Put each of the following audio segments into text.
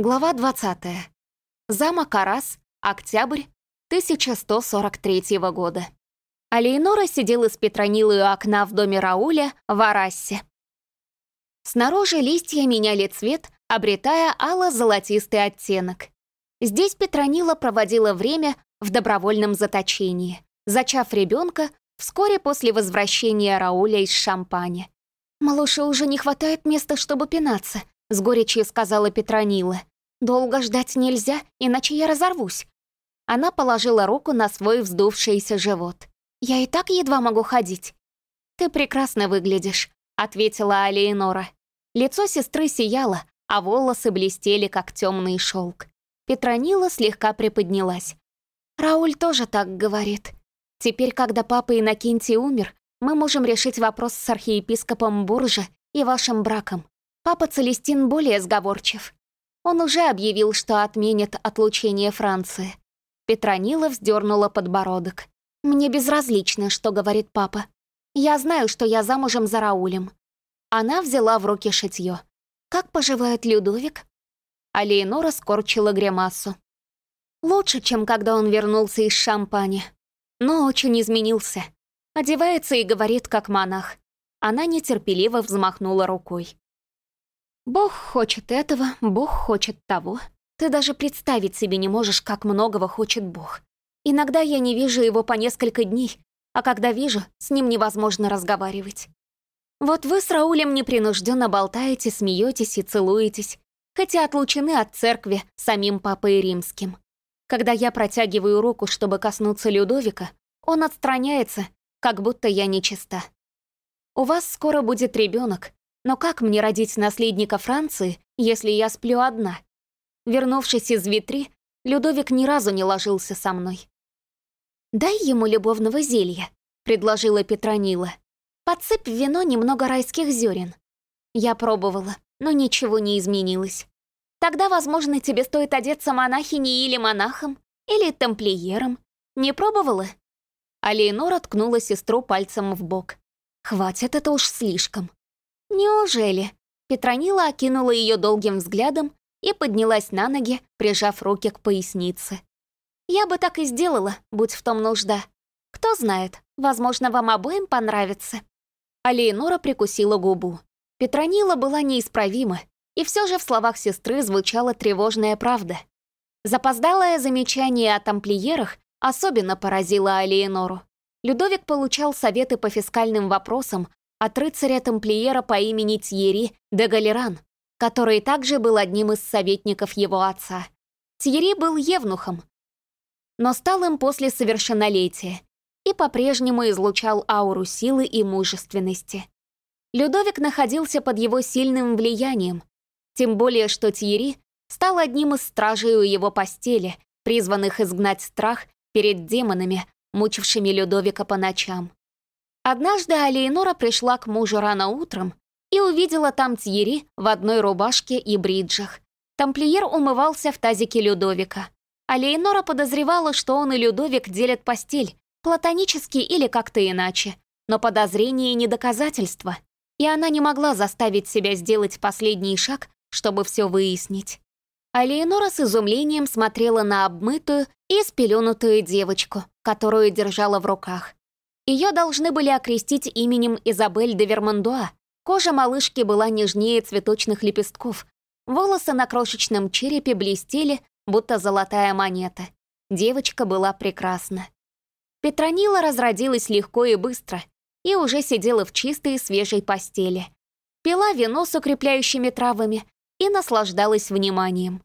Глава 20. Замок Арас, октябрь 1143 года. Алейнора сидела с Петронилой у окна в доме Рауля в Арассе. Снаружи листья меняли цвет, обретая ало-золотистый оттенок. Здесь Петронила проводила время в добровольном заточении, зачав ребенка вскоре после возвращения Рауля из Шампани. «Малышу уже не хватает места, чтобы пинаться», — с горечью сказала Петронила. «Долго ждать нельзя, иначе я разорвусь». Она положила руку на свой вздувшийся живот. «Я и так едва могу ходить». «Ты прекрасно выглядишь», — ответила Алиенора. Лицо сестры сияло, а волосы блестели, как темный шелк. Петронила слегка приподнялась. «Рауль тоже так говорит. Теперь, когда папа Иннокентий умер, мы можем решить вопрос с архиепископом Буржа и вашим браком. Папа Целестин более сговорчив. Он уже объявил, что отменит отлучение Франции. Петронила вздернула подбородок. «Мне безразлично, что говорит папа. Я знаю, что я замужем за Раулем». Она взяла в руки шитье. «Как поживает Людовик?» А Леонора скорчила гримасу. «Лучше, чем когда он вернулся из Шампани. Но очень изменился. Одевается и говорит, как монах». Она нетерпеливо взмахнула рукой. Бог хочет этого, Бог хочет того. Ты даже представить себе не можешь, как многого хочет Бог. Иногда я не вижу его по несколько дней, а когда вижу, с ним невозможно разговаривать. Вот вы с Раулем непринужденно болтаете, смеетесь и целуетесь, хотя отлучены от церкви самим Папой Римским. Когда я протягиваю руку, чтобы коснуться Людовика, он отстраняется, как будто я нечиста. У вас скоро будет ребенок, но как мне родить наследника Франции, если я сплю одна? Вернувшись из Витри, Людовик ни разу не ложился со мной. «Дай ему любовного зелья», — предложила Петронила. «Подсыпь в вино немного райских зерен». Я пробовала, но ничего не изменилось. Тогда, возможно, тебе стоит одеться монахиней или монахом, или тамплиером. Не пробовала?» А ткнула сестру пальцем в бок. «Хватит, это уж слишком. «Неужели?» Петронила окинула ее долгим взглядом и поднялась на ноги, прижав руки к пояснице. «Я бы так и сделала, будь в том нужда. Кто знает, возможно, вам обоим понравится». А Леонора прикусила губу. Петронила была неисправима, и все же в словах сестры звучала тревожная правда. Запоздалое замечание о тамплиерах особенно поразило Алиенору. Людовик получал советы по фискальным вопросам от рыцаря-тамплиера по имени Тьери де Галеран, который также был одним из советников его отца. Тьери был евнухом, но стал им после совершеннолетия и по-прежнему излучал ауру силы и мужественности. Людовик находился под его сильным влиянием, тем более что Тьери стал одним из стражей у его постели, призванных изгнать страх перед демонами, мучившими Людовика по ночам. Однажды Алиенора пришла к мужу рано утром и увидела там Тьери в одной рубашке и бриджах. Тамплиер умывался в тазике Людовика. Алиенора подозревала, что он и Людовик делят постель, платонически или как-то иначе. Но подозрение не доказательство, и она не могла заставить себя сделать последний шаг, чтобы все выяснить. Алиенора с изумлением смотрела на обмытую и спеленутую девочку, которую держала в руках. Ее должны были окрестить именем Изабель де Вермандуа. Кожа малышки была нежнее цветочных лепестков. Волосы на крошечном черепе блестели, будто золотая монета. Девочка была прекрасна. Петронила разродилась легко и быстро и уже сидела в чистой и свежей постели. Пила вино с укрепляющими травами и наслаждалась вниманием.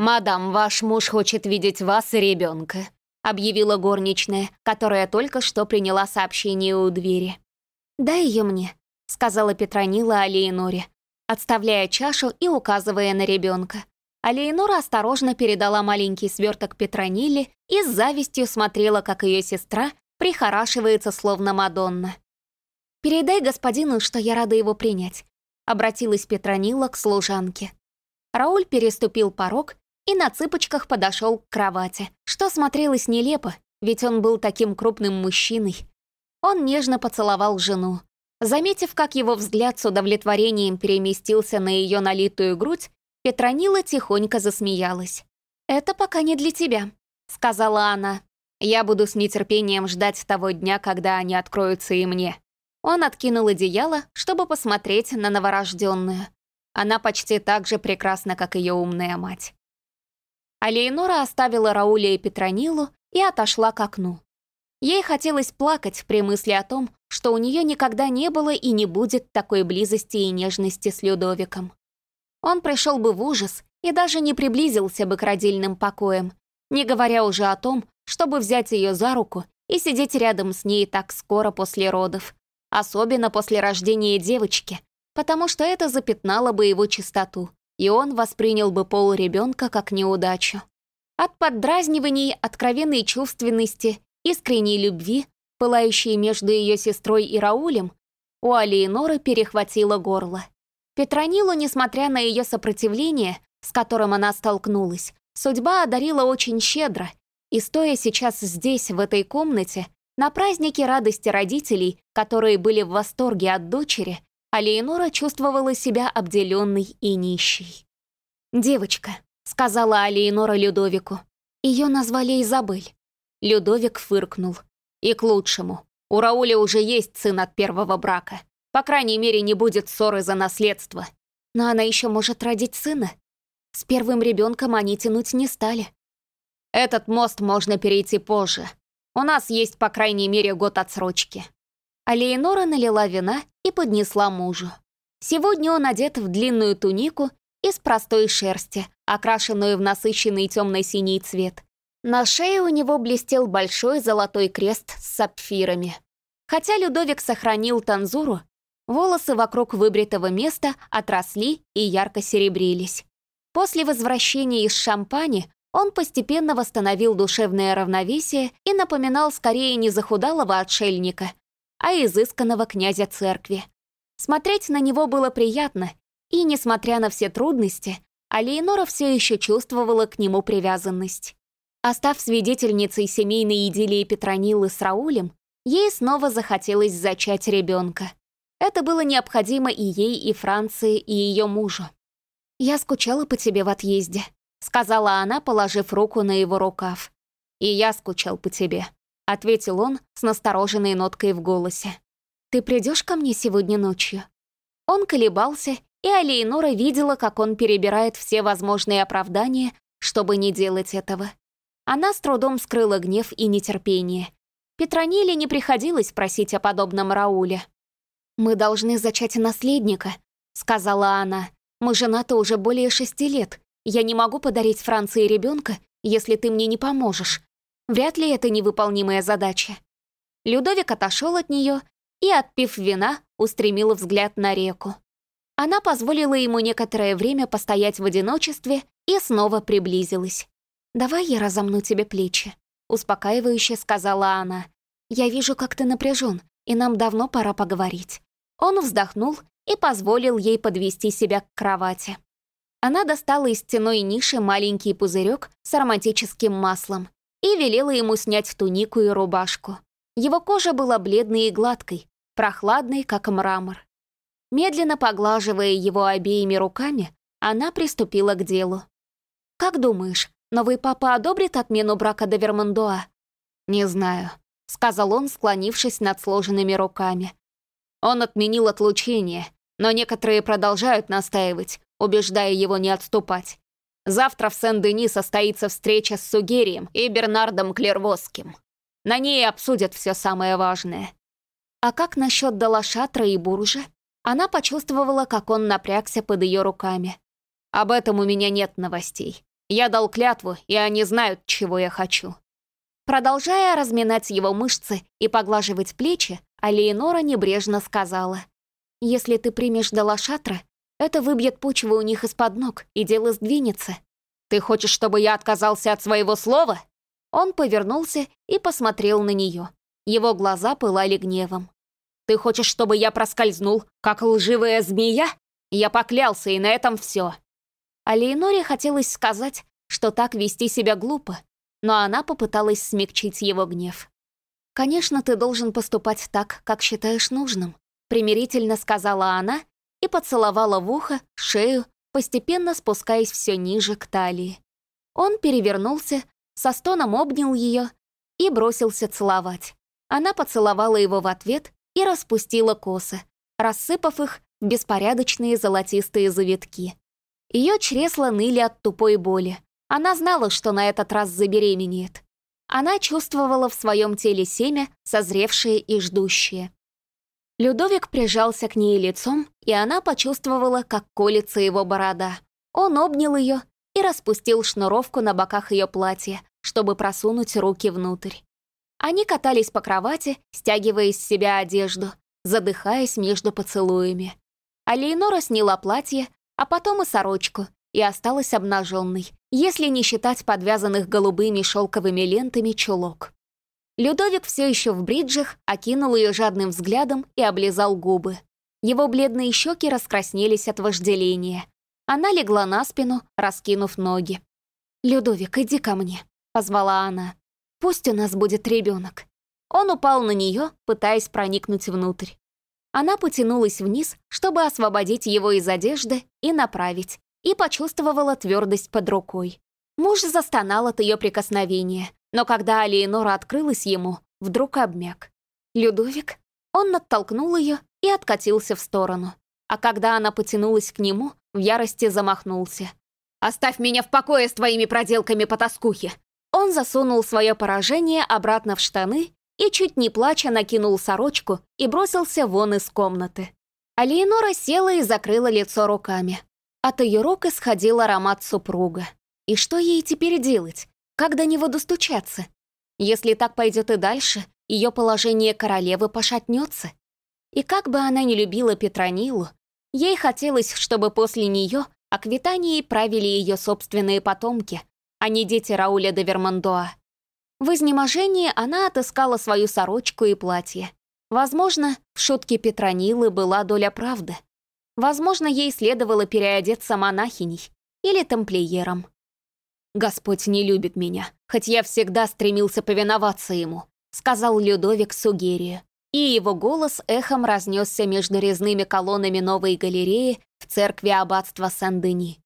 «Мадам, ваш муж хочет видеть вас и ребенка», объявила горничная, которая только что приняла сообщение у двери. «Дай ее мне», — сказала Петронила Алиеноре, отставляя чашу и указывая на ребенка. Алиенора осторожно передала маленький сверток Петрониле и с завистью смотрела, как ее сестра прихорашивается, словно Мадонна. «Передай господину, что я рада его принять», — обратилась Петронила к служанке. Рауль переступил порог и на цыпочках подошел к кровати, что смотрелось нелепо, ведь он был таким крупным мужчиной. Он нежно поцеловал жену. Заметив, как его взгляд с удовлетворением переместился на ее налитую грудь, Петронила тихонько засмеялась. «Это пока не для тебя», — сказала она. «Я буду с нетерпением ждать того дня, когда они откроются и мне». Он откинул одеяло, чтобы посмотреть на новорожденную. Она почти так же прекрасна, как ее умная мать. А Лейнора оставила Рауля и Петронилу и отошла к окну. Ей хотелось плакать при мысли о том, что у нее никогда не было и не будет такой близости и нежности с Людовиком. Он пришел бы в ужас и даже не приблизился бы к родильным покоям, не говоря уже о том, чтобы взять ее за руку и сидеть рядом с ней так скоро после родов, особенно после рождения девочки, потому что это запятнало бы его чистоту, и он воспринял бы пол ребенка как неудачу. От поддразниваний, откровенной чувственности, искренней любви, пылающей между ее сестрой и Раулем, у Алиеноры перехватило горло. Петронилу, несмотря на ее сопротивление, с которым она столкнулась, судьба одарила очень щедро, и стоя сейчас здесь, в этой комнате, на празднике радости родителей, которые были в восторге от дочери, Алиенора чувствовала себя обделенной и нищей. «Девочка», — сказала Алиенора Людовику. Ее назвали Изабель. Людовик фыркнул. «И к лучшему. У Рауля уже есть сын от первого брака. По крайней мере, не будет ссоры за наследство. Но она еще может родить сына. С первым ребенком они тянуть не стали. Этот мост можно перейти позже. У нас есть, по крайней мере, год отсрочки». А Леонора налила вина и поднесла мужу. Сегодня он одет в длинную тунику из простой шерсти, окрашенную в насыщенный темно-синий цвет. На шее у него блестел большой золотой крест с сапфирами. Хотя Людовик сохранил танзуру, волосы вокруг выбритого места отросли и ярко серебрились. После возвращения из Шампани он постепенно восстановил душевное равновесие и напоминал скорее не захудалого отшельника, а изысканного князя церкви. Смотреть на него было приятно, и, несмотря на все трудности, Алиенора все еще чувствовала к нему привязанность. Остав свидетельницей семейной идиллии Петронилы с Раулем, ей снова захотелось зачать ребенка. Это было необходимо и ей, и Франции, и ее мужу. «Я скучала по тебе в отъезде», — сказала она, положив руку на его рукав. «И я скучал по тебе», — ответил он с настороженной ноткой в голосе. «Ты придешь ко мне сегодня ночью?» Он колебался, и Алиенора видела, как он перебирает все возможные оправдания, чтобы не делать этого. Она с трудом скрыла гнев и нетерпение. Петрониле не приходилось просить о подобном Рауле. «Мы должны зачать наследника», — сказала она. «Мы женаты уже более шести лет. Я не могу подарить Франции ребенка, если ты мне не поможешь. Вряд ли это невыполнимая задача». Людовик отошел от нее и, отпив вина, устремил взгляд на реку. Она позволила ему некоторое время постоять в одиночестве и снова приблизилась. «Давай я разомну тебе плечи», — успокаивающе сказала она. «Я вижу, как ты напряжен, и нам давно пора поговорить». Он вздохнул и позволил ей подвести себя к кровати. Она достала из стеной ниши маленький пузырек с ароматическим маслом и велела ему снять тунику и рубашку. Его кожа была бледной и гладкой, прохладной, как мрамор. Медленно поглаживая его обеими руками, она приступила к делу. «Как думаешь, Новый папа одобрит отмену брака до Вермандуа?» «Не знаю», — сказал он, склонившись над сложенными руками. Он отменил отлучение, но некоторые продолжают настаивать, убеждая его не отступать. Завтра в Сен-Дени состоится встреча с Сугерием и Бернардом Клервосским. На ней обсудят все самое важное. А как насчет Далашатра и Буржа? Она почувствовала, как он напрягся под ее руками. Об этом у меня нет новостей. Я дал клятву, и они знают, чего я хочу». Продолжая разминать его мышцы и поглаживать плечи, Алиенора небрежно сказала. «Если ты примешь Далашатра, это выбьет почву у них из-под ног, и дело сдвинется. Ты хочешь, чтобы я отказался от своего слова?» Он повернулся и посмотрел на нее. Его глаза пылали гневом. «Ты хочешь, чтобы я проскользнул, как лживая змея? Я поклялся, и на этом все. А Лейноре хотелось сказать, что так вести себя глупо, но она попыталась смягчить его гнев. «Конечно, ты должен поступать так, как считаешь нужным», примирительно сказала она и поцеловала в ухо, шею, постепенно спускаясь все ниже к талии. Он перевернулся, со стоном обнял ее и бросился целовать. Она поцеловала его в ответ и распустила косы, рассыпав их в беспорядочные золотистые завитки. Ее чресла ныли от тупой боли. Она знала, что на этот раз забеременеет. Она чувствовала в своем теле семя, созревшее и ждущее. Людовик прижался к ней лицом, и она почувствовала, как колется его борода. Он обнял ее и распустил шнуровку на боках ее платья, чтобы просунуть руки внутрь. Они катались по кровати, стягивая из себя одежду, задыхаясь между поцелуями. А Лейнора сняла платье, а потом и сорочку, и осталась обнаженной, если не считать подвязанных голубыми шелковыми лентами чулок. Людовик все еще в бриджах окинул ее жадным взглядом и облизал губы. Его бледные щеки раскраснелись от вожделения. Она легла на спину, раскинув ноги. «Людовик, иди ко мне», — позвала она. «Пусть у нас будет ребенок». Он упал на нее, пытаясь проникнуть внутрь. Она потянулась вниз, чтобы освободить его из одежды и направить, и почувствовала твердость под рукой. Муж застонал от ее прикосновения, но когда Алиенора открылась ему, вдруг обмяк. «Людовик?» Он оттолкнул ее и откатился в сторону. А когда она потянулась к нему, в ярости замахнулся. «Оставь меня в покое с твоими проделками по тоскухе!» Он засунул свое поражение обратно в штаны и, чуть не плача, накинул сорочку и бросился вон из комнаты. Алиенора села и закрыла лицо руками. От ее рук исходил аромат супруга. И что ей теперь делать? Как до него достучаться? Если так пойдет и дальше, ее положение королевы пошатнется. И как бы она ни любила Петронилу, ей хотелось, чтобы после нее Аквитанией правили ее собственные потомки, а не дети Рауля де Вермандоа. В изнеможении она отыскала свою сорочку и платье. Возможно, в шутке Петронилы была доля правды. Возможно, ей следовало переодеться монахиней или тамплиером. «Господь не любит меня, хоть я всегда стремился повиноваться ему», сказал Людовик Сугерию. И его голос эхом разнесся между резными колоннами новой галереи в церкви аббатства Сен-Дени.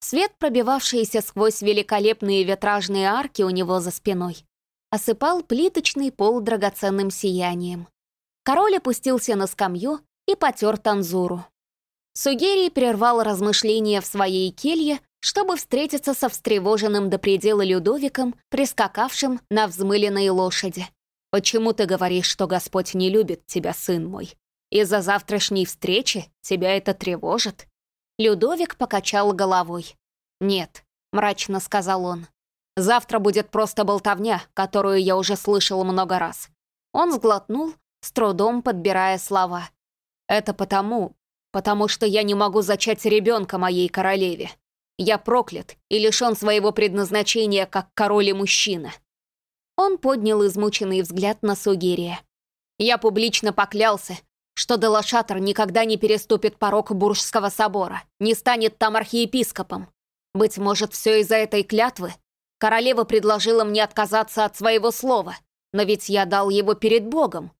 Свет, пробивавшийся сквозь великолепные витражные арки у него за спиной, осыпал плиточный пол драгоценным сиянием. Король опустился на скамью и потер танзуру. Сугерий прервал размышления в своей келье чтобы встретиться со встревоженным до предела Людовиком, прискакавшим на взмыленной лошади. «Почему ты говоришь, что Господь не любит тебя, сын мой? Из-за завтрашней встречи тебя это тревожит?» Людовик покачал головой. «Нет», — мрачно сказал он. «Завтра будет просто болтовня, которую я уже слышал много раз». Он сглотнул, с трудом подбирая слова. «Это потому, потому что я не могу зачать ребенка моей королеве. Я проклят и лишен своего предназначения как король и мужчина». Он поднял измученный взгляд на Сугирия. «Я публично поклялся, что Делашатор никогда не переступит порог Буржского собора, не станет там архиепископом. Быть может, все из-за этой клятвы? Королева предложила мне отказаться от своего слова, но ведь я дал его перед Богом».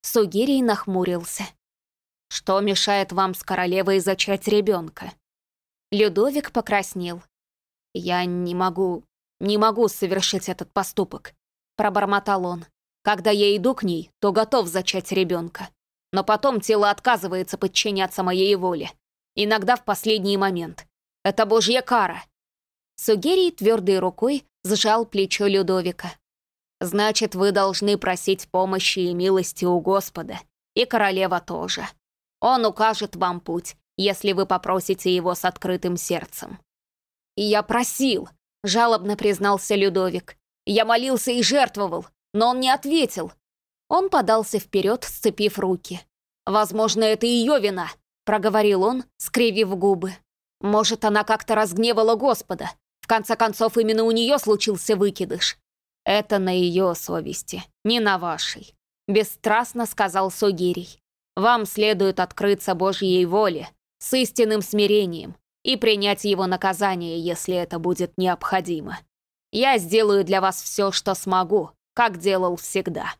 Сугирий нахмурился. «Что мешает вам с королевой зачать ребенка?» Людовик покраснел. «Я не могу, не могу совершить этот поступок», — пробормотал он. «Когда я иду к ней, то готов зачать ребенка. Но потом тело отказывается подчиняться моей воле. Иногда в последний момент. Это божья кара». Сугерий твердой рукой сжал плечо Людовика. «Значит, вы должны просить помощи и милости у Господа. И королева тоже. Он укажет вам путь, если вы попросите его с открытым сердцем». «И я просил», — жалобно признался Людовик. «Я молился и жертвовал, но он не ответил». Он подался вперед, сцепив руки. «Возможно, это ее вина», — проговорил он, скривив губы. «Может, она как-то разгневала Господа. В конце концов, именно у нее случился выкидыш. Это на ее совести, не на вашей», — бесстрастно сказал Сугирий. «Вам следует открыться Божьей воле, с истинным смирением и принять его наказание, если это будет необходимо. Я сделаю для вас все, что смогу, как делал всегда».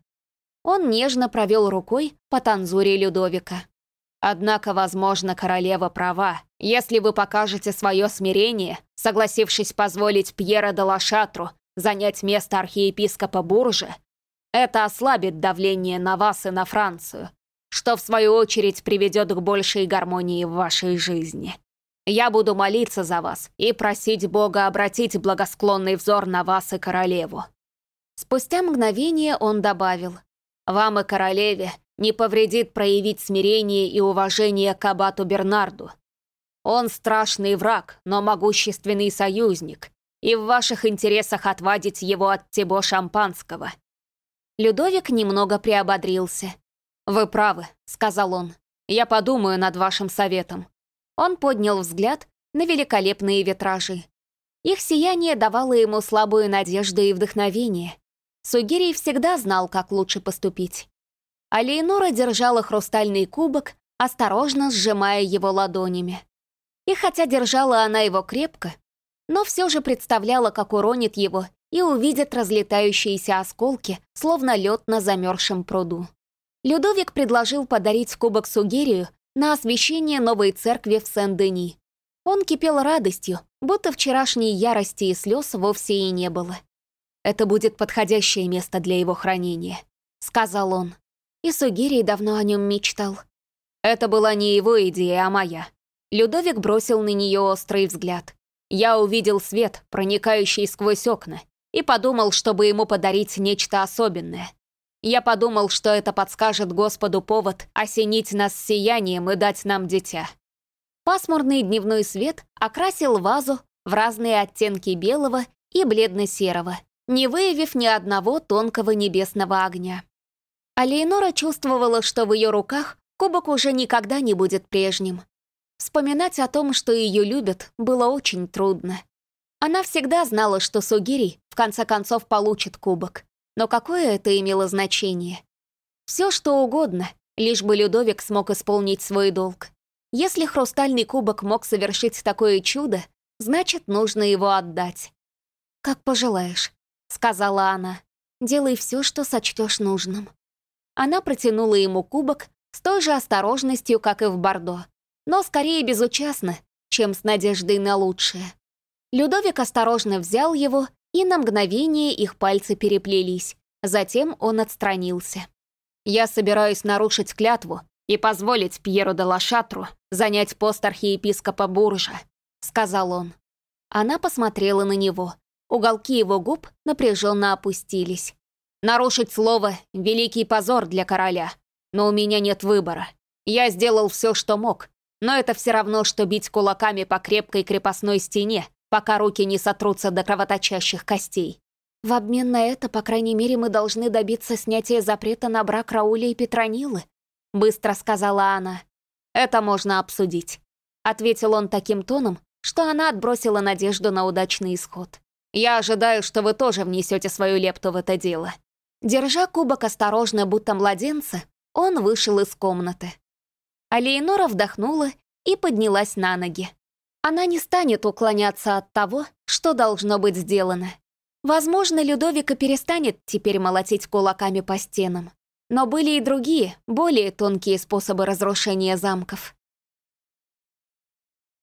Он нежно провел рукой по танзуре Людовика. Однако, возможно, королева права. Если вы покажете свое смирение, согласившись позволить Пьера де Лашатру занять место архиепископа Буржа, это ослабит давление на вас и на Францию, что в свою очередь приведет к большей гармонии в вашей жизни. Я буду молиться за вас и просить Бога обратить благосклонный взор на вас и королеву». Спустя мгновение он добавил, «Вам и королеве не повредит проявить смирение и уважение к абату Бернарду. Он страшный враг, но могущественный союзник, и в ваших интересах отвадить его от Тибо Шампанского». Людовик немного приободрился. «Вы правы», — сказал он. «Я подумаю над вашим советом». Он поднял взгляд на великолепные витражи. Их сияние давало ему слабую надежду и вдохновение. Сугирий всегда знал, как лучше поступить а Лейнора держала хрустальный кубок, осторожно сжимая его ладонями. И хотя держала она его крепко, но все же представляла, как уронит его и увидит разлетающиеся осколки, словно лед на замерзшем пруду. Людовик предложил подарить кубок Сугерию на освящение новой церкви в Сен-Дени. Он кипел радостью, будто вчерашней ярости и слез вовсе и не было. «Это будет подходящее место для его хранения», — сказал он. И Сугирий давно о нем мечтал. Это была не его идея, а моя. Людовик бросил на нее острый взгляд. Я увидел свет, проникающий сквозь окна, и подумал, чтобы ему подарить нечто особенное. Я подумал, что это подскажет Господу повод осенить нас сиянием и дать нам дитя. Пасмурный дневной свет окрасил вазу в разные оттенки белого и бледно-серого, не выявив ни одного тонкого небесного огня. А Лейнора чувствовала, что в ее руках кубок уже никогда не будет прежним. Вспоминать о том, что ее любят, было очень трудно. Она всегда знала, что Сугири в конце концов получит кубок. Но какое это имело значение? Все что угодно, лишь бы Людовик смог исполнить свой долг. Если хрустальный кубок мог совершить такое чудо, значит, нужно его отдать. «Как пожелаешь», — сказала она. «Делай все, что сочтешь нужным». Она протянула ему кубок с той же осторожностью, как и в Бордо, но скорее безучастно, чем с надеждой на лучшее. Людовик осторожно взял его, и на мгновение их пальцы переплелись. Затем он отстранился. «Я собираюсь нарушить клятву и позволить Пьеру де Лашатру занять пост архиепископа Буржа», — сказал он. Она посмотрела на него. Уголки его губ напряженно опустились. Нарушить слово — великий позор для короля. Но у меня нет выбора. Я сделал все, что мог. Но это все равно, что бить кулаками по крепкой крепостной стене, пока руки не сотрутся до кровоточащих костей. В обмен на это, по крайней мере, мы должны добиться снятия запрета на брак Рауля и Петронилы, быстро сказала она. Это можно обсудить. Ответил он таким тоном, что она отбросила надежду на удачный исход. Я ожидаю, что вы тоже внесете свою лепту в это дело. Держа кубок осторожно, будто младенца, он вышел из комнаты. А вдохнула и поднялась на ноги. Она не станет уклоняться от того, что должно быть сделано. Возможно, Людовика перестанет теперь молотить кулаками по стенам. Но были и другие, более тонкие способы разрушения замков.